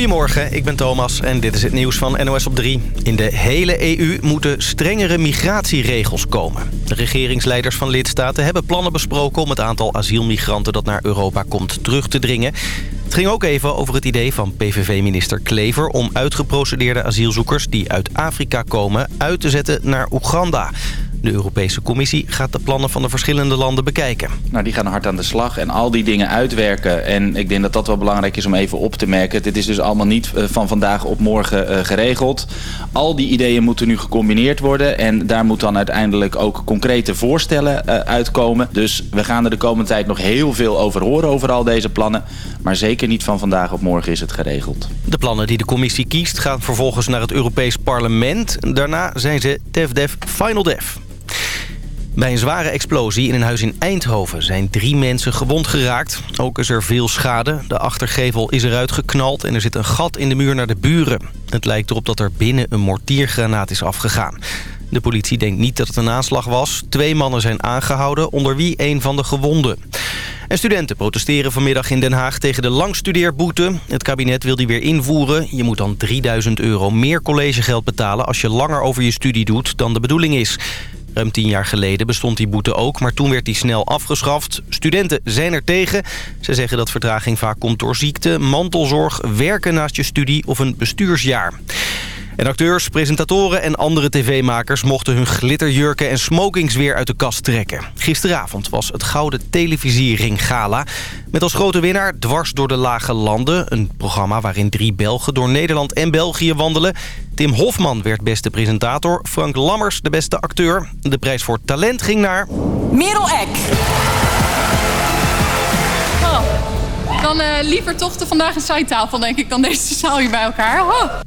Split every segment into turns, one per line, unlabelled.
Goedemorgen, ik ben Thomas en dit is het nieuws van NOS op 3. In de hele EU moeten strengere migratieregels komen. De regeringsleiders van lidstaten hebben plannen besproken... om het aantal asielmigranten dat naar Europa komt terug te dringen. Het ging ook even over het idee van PVV-minister Klever... om uitgeprocedeerde asielzoekers die uit Afrika komen uit te zetten naar Oeganda... De Europese Commissie gaat de plannen van de verschillende landen bekijken.
Nou, die gaan hard aan de slag en al die dingen uitwerken. En ik denk dat dat wel belangrijk is om even op te merken. Dit is dus allemaal niet eh, van vandaag op morgen uh, geregeld. Al die ideeën moeten nu gecombineerd worden. En daar moet dan uiteindelijk ook concrete voorstellen uh, uitkomen. Dus we gaan er de komende tijd nog heel veel over horen over al deze plannen. Maar zeker niet van vandaag op morgen is het geregeld.
De plannen die de commissie kiest gaan vervolgens naar het Europees Parlement. Daarna zijn ze TEFDEF Final Def. Bij een zware explosie in een huis in Eindhoven zijn drie mensen gewond geraakt. Ook is er veel schade. De achtergevel is eruit geknald en er zit een gat in de muur naar de buren. Het lijkt erop dat er binnen een mortiergranaat is afgegaan. De politie denkt niet dat het een aanslag was. Twee mannen zijn aangehouden, onder wie een van de gewonden. En studenten protesteren vanmiddag in Den Haag tegen de langstudeerboete. Het kabinet wil die weer invoeren. Je moet dan 3000 euro meer collegegeld betalen... als je langer over je studie doet dan de bedoeling is. Ruim tien jaar geleden bestond die boete ook, maar toen werd die snel afgeschaft. Studenten zijn er tegen. Ze zeggen dat vertraging vaak komt door ziekte, mantelzorg, werken naast je studie of een bestuursjaar. En acteurs, presentatoren en andere tv-makers mochten hun glitterjurken en smokings weer uit de kast trekken. Gisteravond was het Gouden Televisiering Gala. Met als grote winnaar Dwars door de Lage Landen. Een programma waarin drie Belgen door Nederland en België wandelen. Tim Hofman werd beste presentator. Frank Lammers de beste acteur. De prijs voor talent ging naar...
Merel Eck.
Oh, dan uh, liever toch de vandaag een zijtafel, denk ik, dan deze zaal hier bij elkaar. Oh.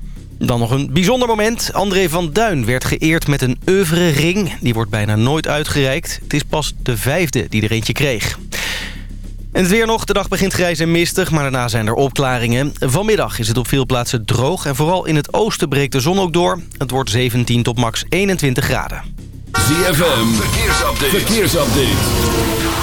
Dan nog een bijzonder moment. André van Duin werd geëerd met een oeuvre ring. Die wordt bijna nooit uitgereikt. Het is pas de vijfde die er eentje kreeg. En het weer nog. De dag begint grijs en mistig, maar daarna zijn er opklaringen. Vanmiddag is het op veel plaatsen droog en vooral in het oosten breekt de zon ook door. Het wordt 17 tot max 21 graden.
ZFM, verkeersupdate. verkeersupdate.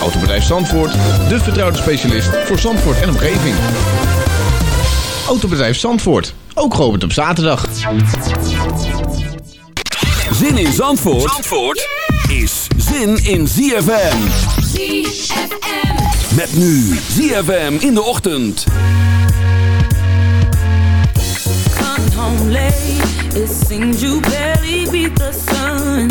Autobedrijf Zandvoort, de vertrouwde specialist voor Zandvoort en omgeving. Autobedrijf Zandvoort, ook geopend op zaterdag.
Zin in Zandvoort, Zandvoort is zin in ZFM.
ZFM.
Met nu ZFM in de ochtend.
Come home late, it seems you barely beat the sun.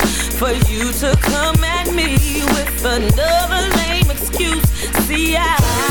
For you to come at me with another lame excuse. See, I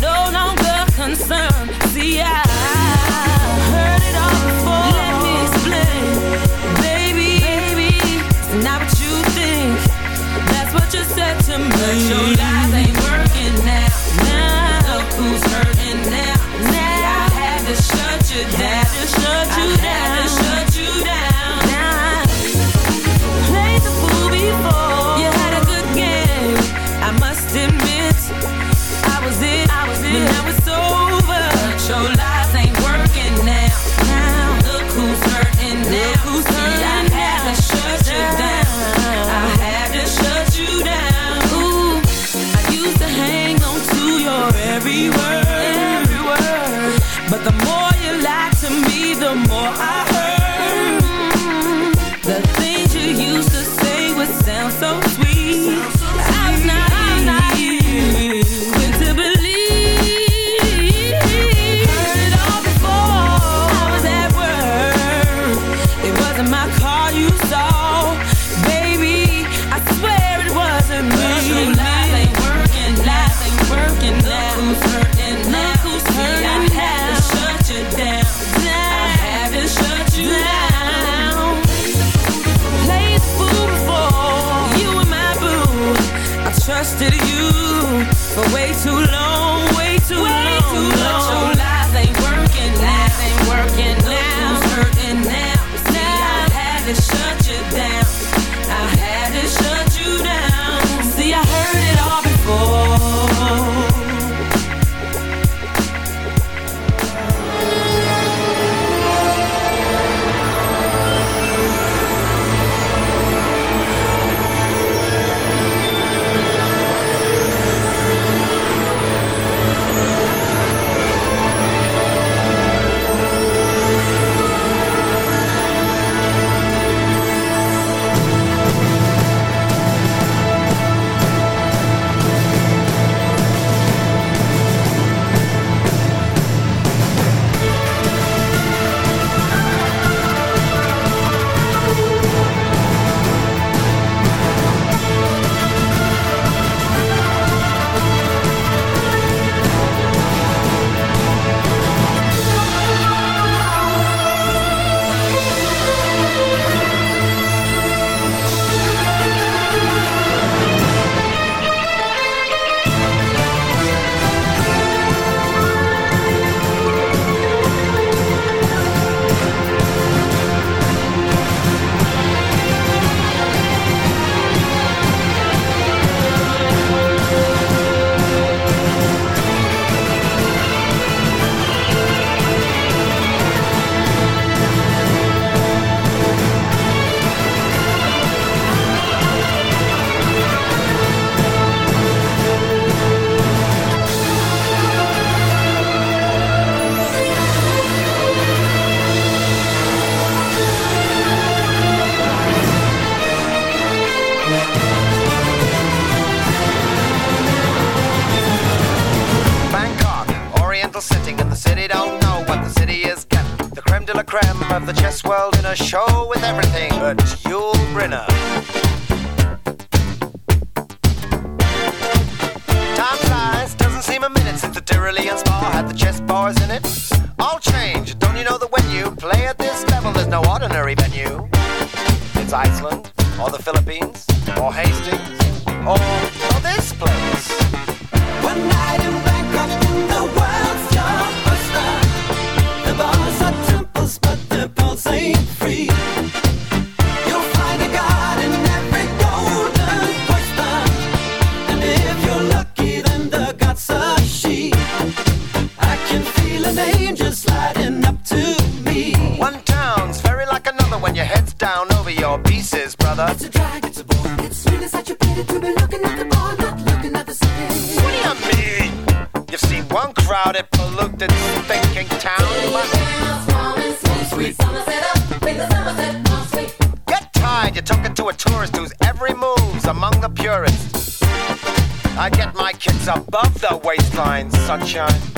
no longer concerned. See, I heard it all before. Let me explain, baby. it's not what you think. That's what you said to me. But your lies ain't working now.
show with every that. It's
a drag, it's a bore. It's really such a pity to be looking at the bar, not looking at the city.
What do you mean? You see one crowded, polluted, thinking town. But... Sweet. Get tired, you're talking to a tourist whose every move's among the purists. I get my kids above the waistline, sunshine.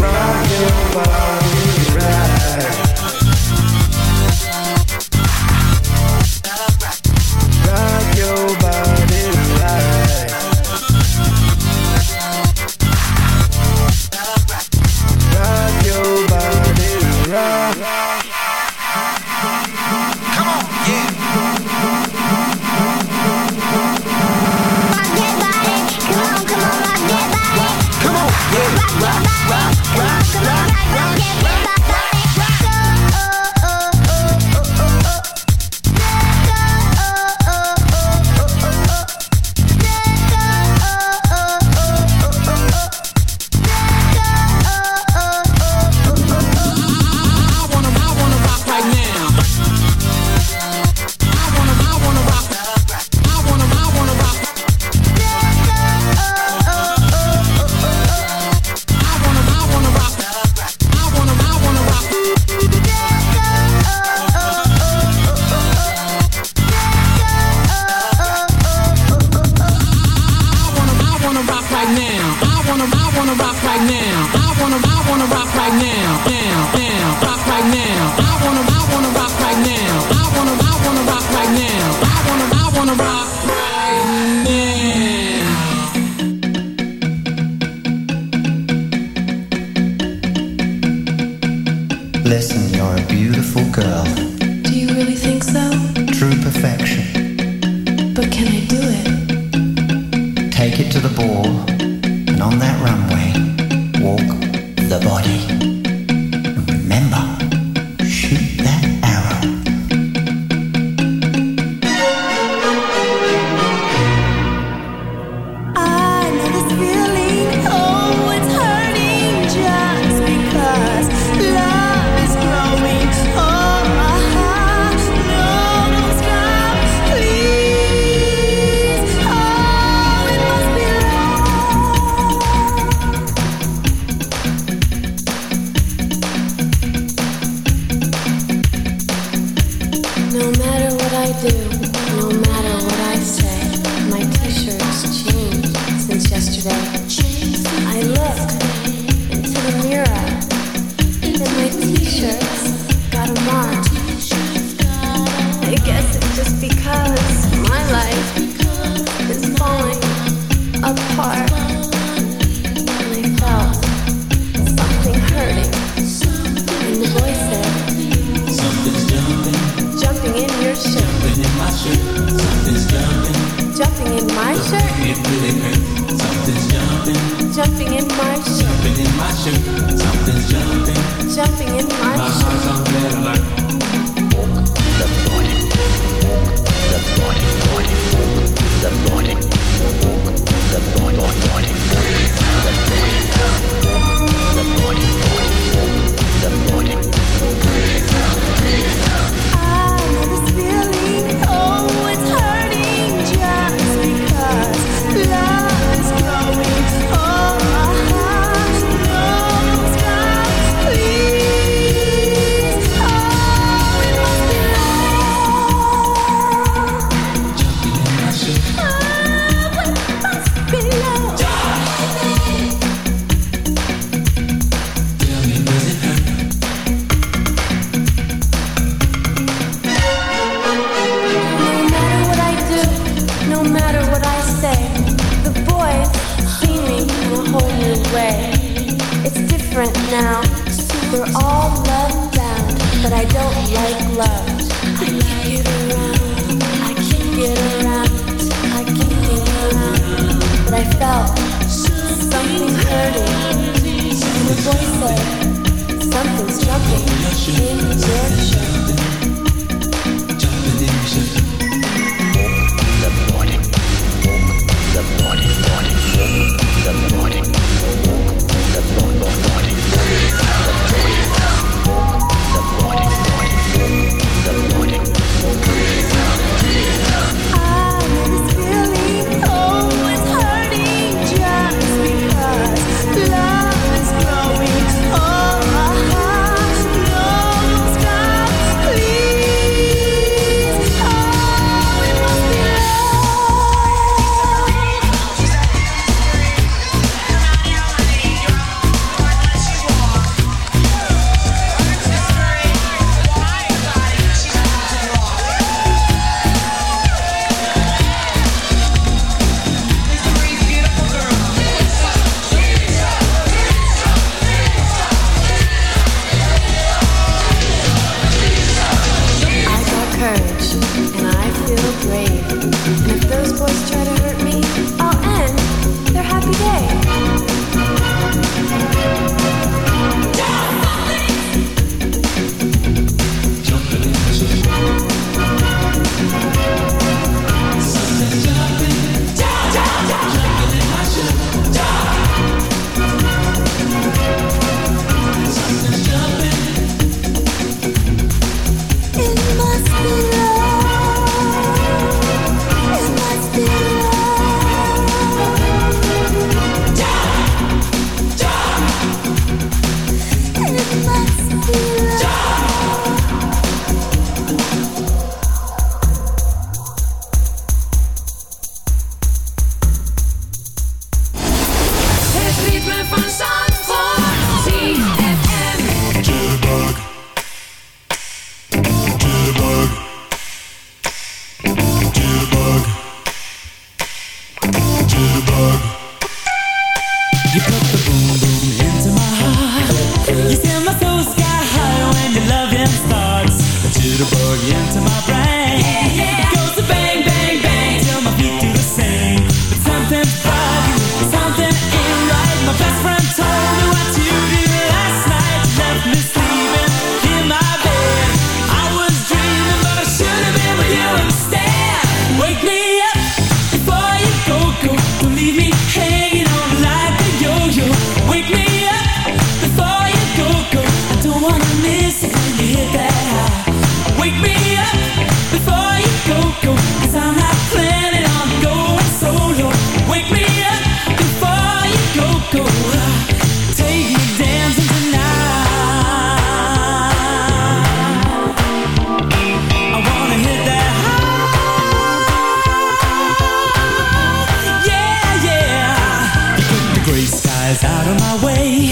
eyes out of my way.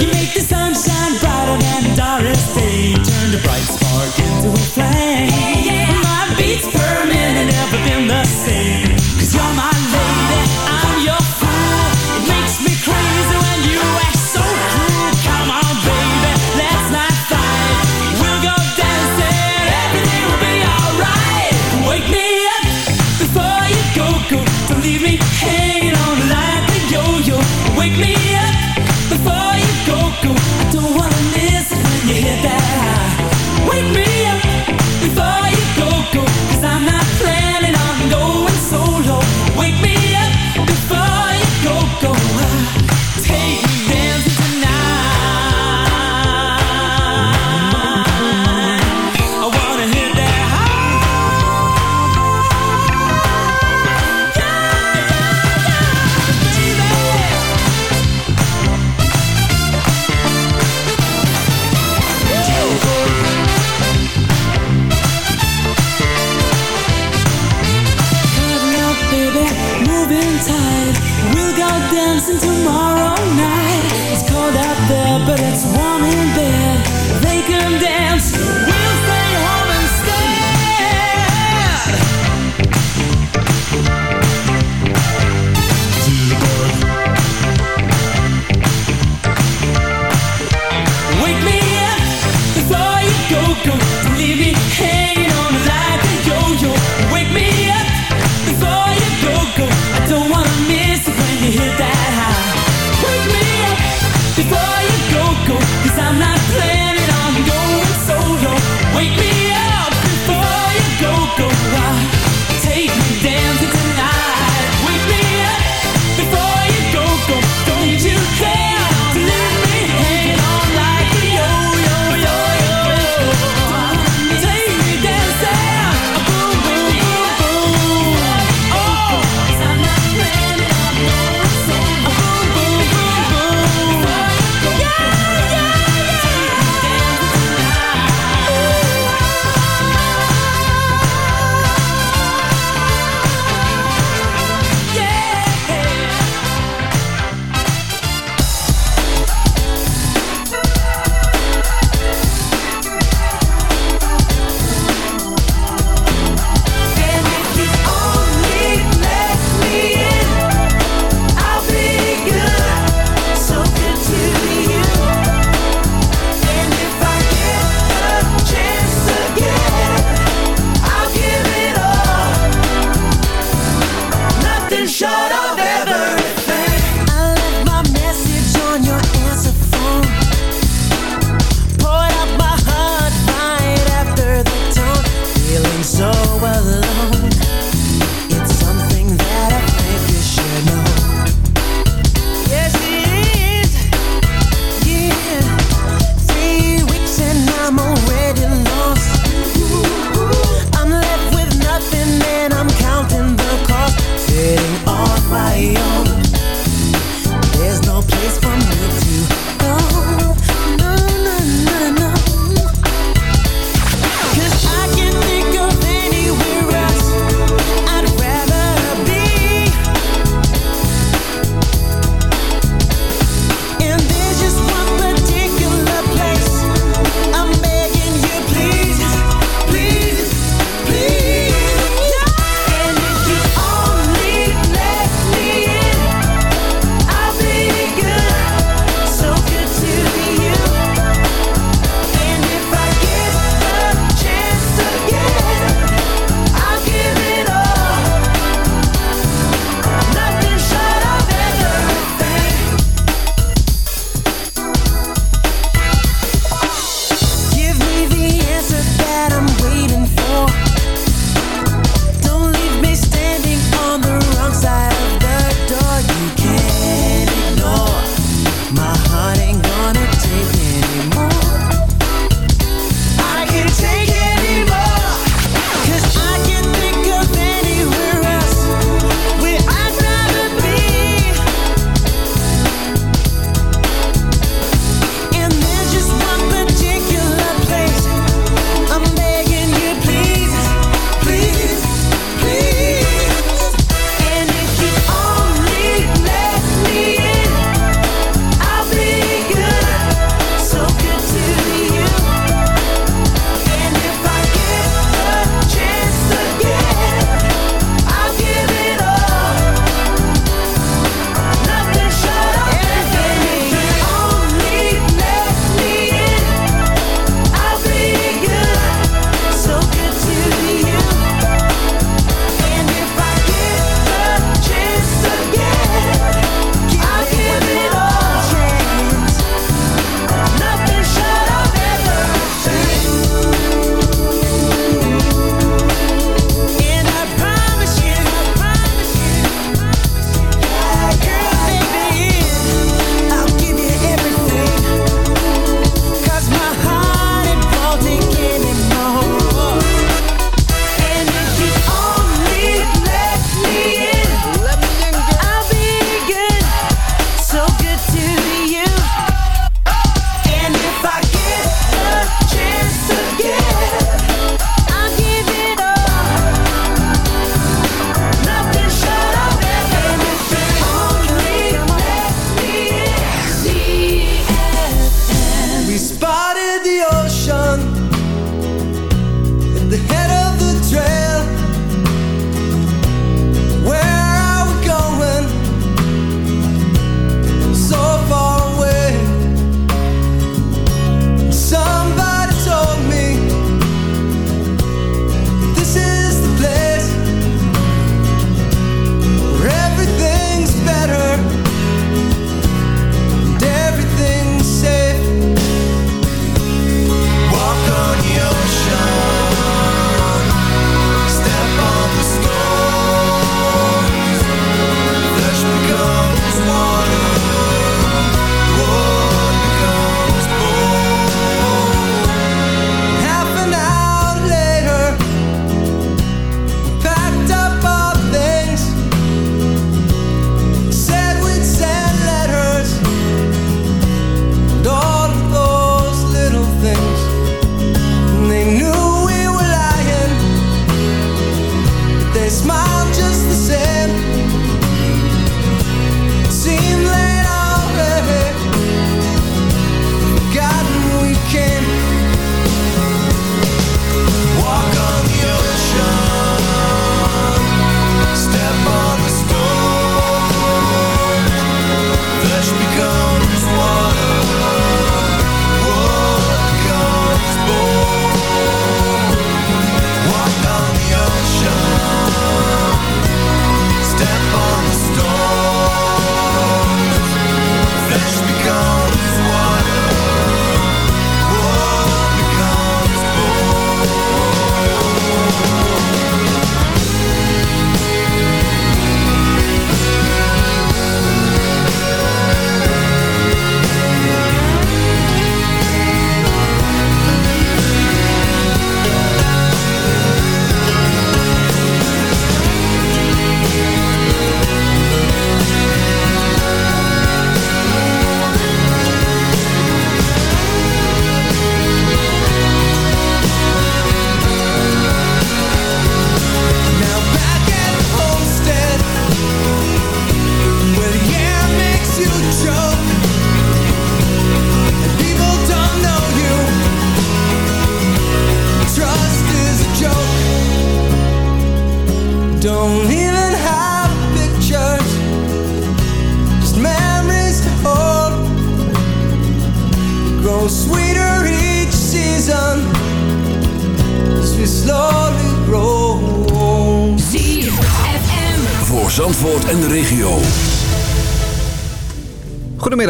You make the sunshine brighter than Doris Day. Turn the bright spark into a flame.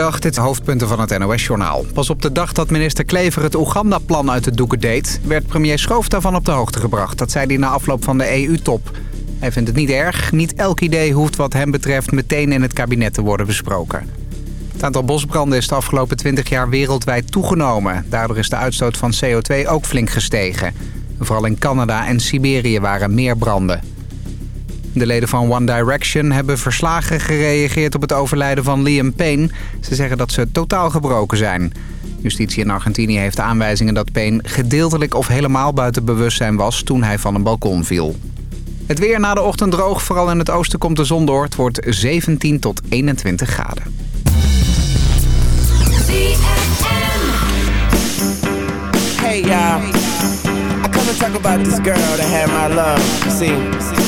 Goedemiddag, dit zijn hoofdpunten van het NOS-journaal. Pas op de dag dat minister Klever het Oeganda-plan uit de doeken deed... werd premier Schoof daarvan op de hoogte gebracht. Dat zei hij na afloop van de EU-top. Hij vindt het niet erg. Niet elk idee hoeft wat hem betreft meteen in het kabinet te worden besproken. Het aantal bosbranden is de afgelopen 20 jaar wereldwijd toegenomen. Daardoor is de uitstoot van CO2 ook flink gestegen. Vooral in Canada en Siberië waren meer branden. De leden van One Direction hebben verslagen gereageerd op het overlijden van Liam Payne. Ze zeggen dat ze totaal gebroken zijn. Justitie in Argentinië heeft aanwijzingen dat Payne gedeeltelijk of helemaal buiten bewustzijn was toen hij van een balkon viel. Het weer na de ochtend droog, vooral in het oosten komt de zon door. Het wordt 17 tot 21 graden.
Hey y'all, I come to talk about this girl that had my love. See,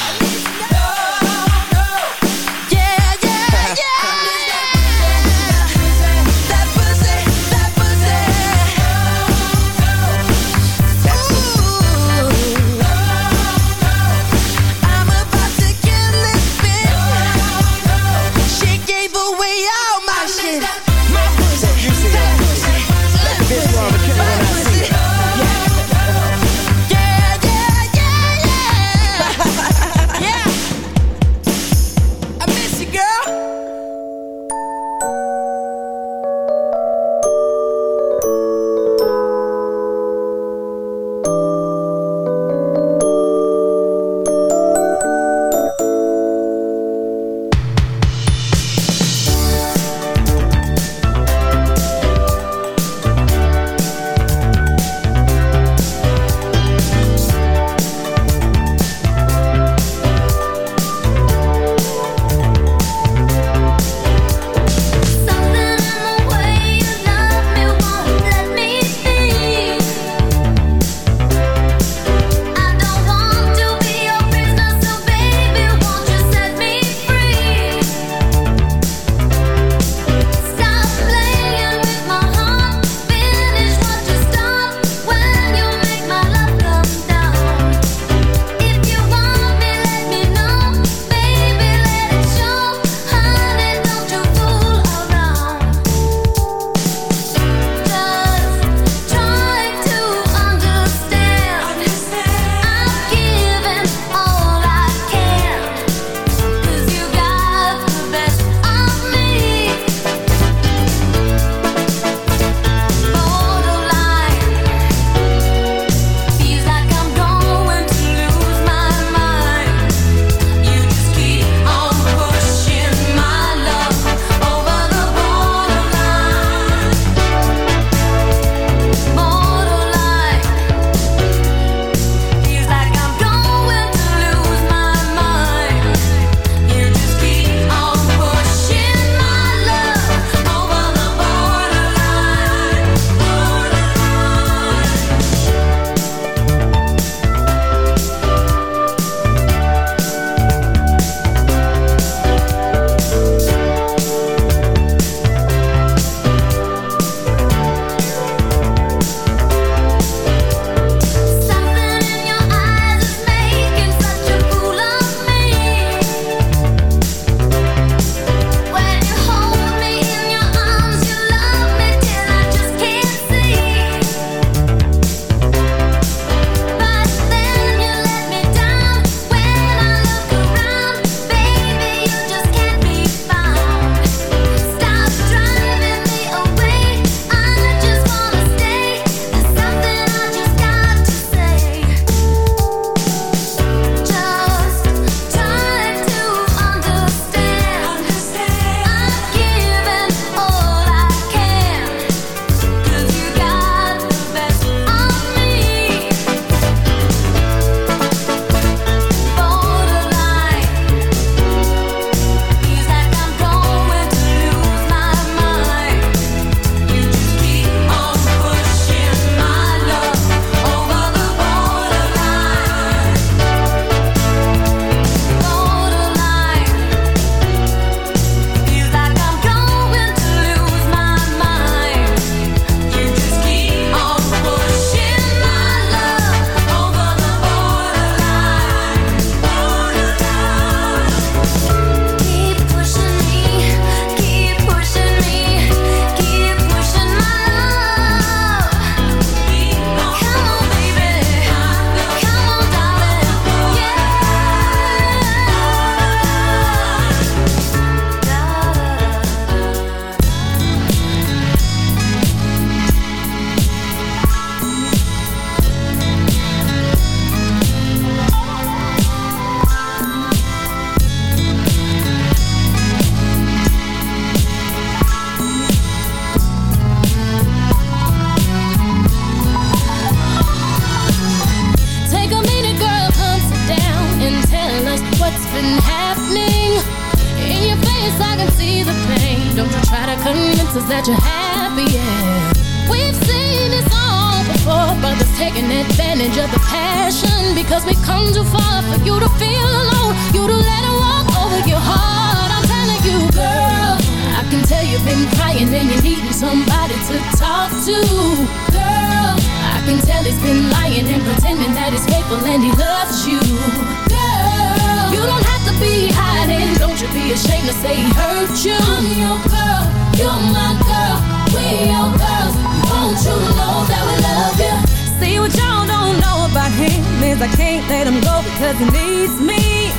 Because he
needs me.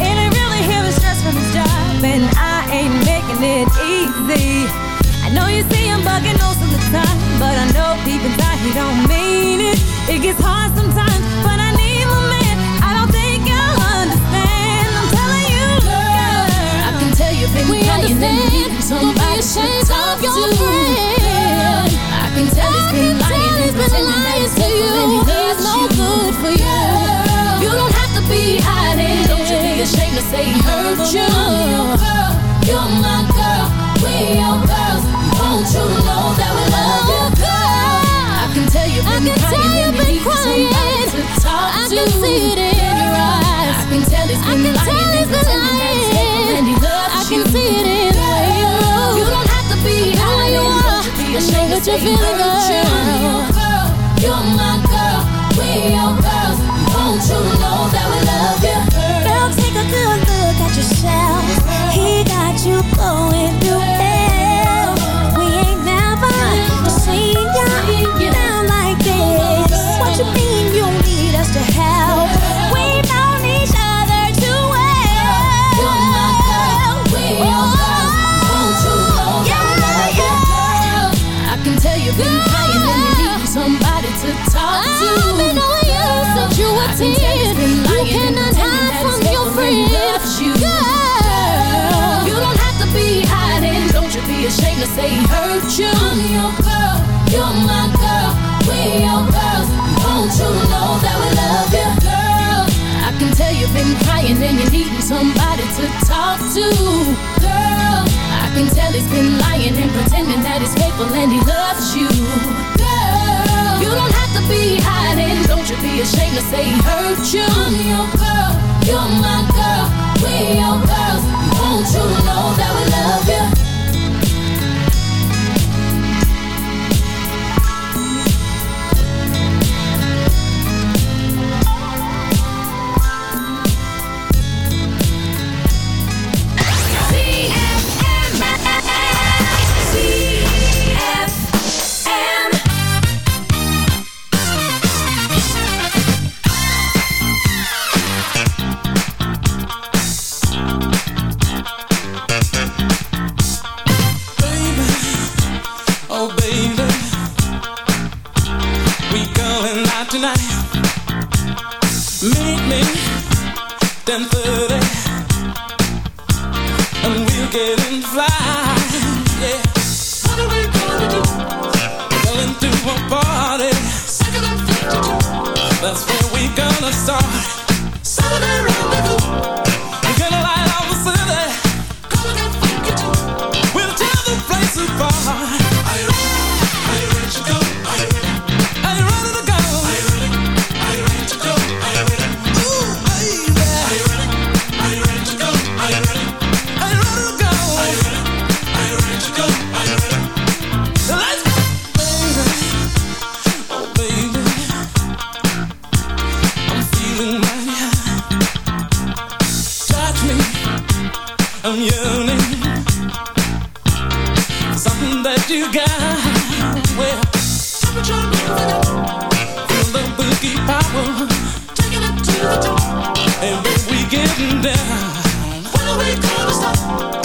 And he really hearing stress from his job, and I ain't making it easy. I know you see him bugging most of the time, but I know deep inside he don't mean it. It gets hard sometimes, but I need my man. I don't think you'll understand. I'm telling you, girl.
I can tell you've been
We
you
understand.
need somebody to talk
your
to.
friend.
I can tell he's been lying and pretending that he's faithful and he loves
no good for you.
You don't to be hiding. Don't you be ashamed to say he hurt you. I'm your girl, you're my girl, we your girls. Won't you know that we love oh, you, girl? I can tell you've been
I can tell you've been
you need somebody
crying.
to talk
I
to.
can see it in your eyes.
I can tell he's
I
been
can
lying
tell he's been
that and he loves
I
you.
can see it in the way you look.
You don't have to be hiding.
you
Don't you be ashamed to say he
feeling,
hurt you. I'm your girl, you're my girl, we your girls. Won't know that we love you?
Girl, take a good look at yourself. He got you going through hell. We ain't never seen you down like this. What you mean you need us to help? Known each other too well.
You're my girl, we girls. Won't you know that we love you, girl? I can tell you've been crying and you need somebody to talk to. And
cannot hide from your
faithful he
friend.
loves you.
Girl.
You don't have to be hiding. Don't you be ashamed to say hurt you. I'm your girl, you're my girl, we your girls. Won't you know that we love you, girl? I can tell you've been crying and you're needing somebody to talk to, girl. I can tell he's been lying and pretending that he's faithful and he loves you, girl. You don't have to be hiding. Don't you be ashamed to say he hurt you. I'm your girl, you're my girl, we your girls. Won't you know that we love you?
Boogie power. Taking it to the top. And when we getting down, when are we gonna stop?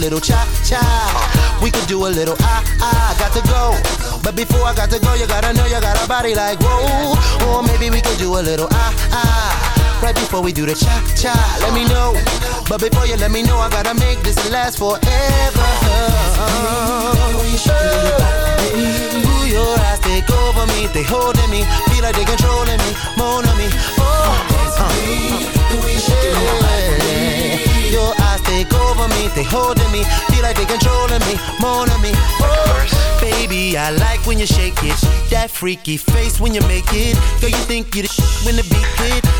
Little cha cha. We could do a little ah ah. Got to go. But before I got to go, you gotta know you got a body like whoa. Or maybe we could do a little ah ah. Right before we do the cha cha, let me know. But before you let me know, I gotta make this last forever. Ooh, your eyes take over me, they holding me, feel like they controlling me, more on me. Oh, yeah. Your eyes take over me, they holding me, feel like they controlling me, more on me. Oh, baby, I like when you shake it, that freaky face when you make it. Girl, you think you the sh- when the beat hit.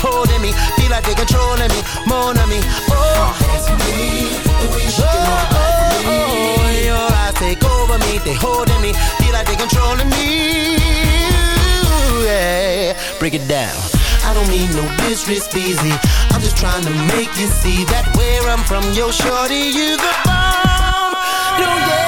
Holding me, feel like they controlling me, more than me. Oh, oh, oh, oh, your eyes take over me, they holding me, feel like they controlling me. Yeah, break it down. I don't mean no disrespect, easy. I'm just trying to make you see that where I'm from, yo, shorty, you the bomb. Don't get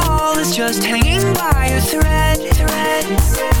it's is just hanging by a thread. thread.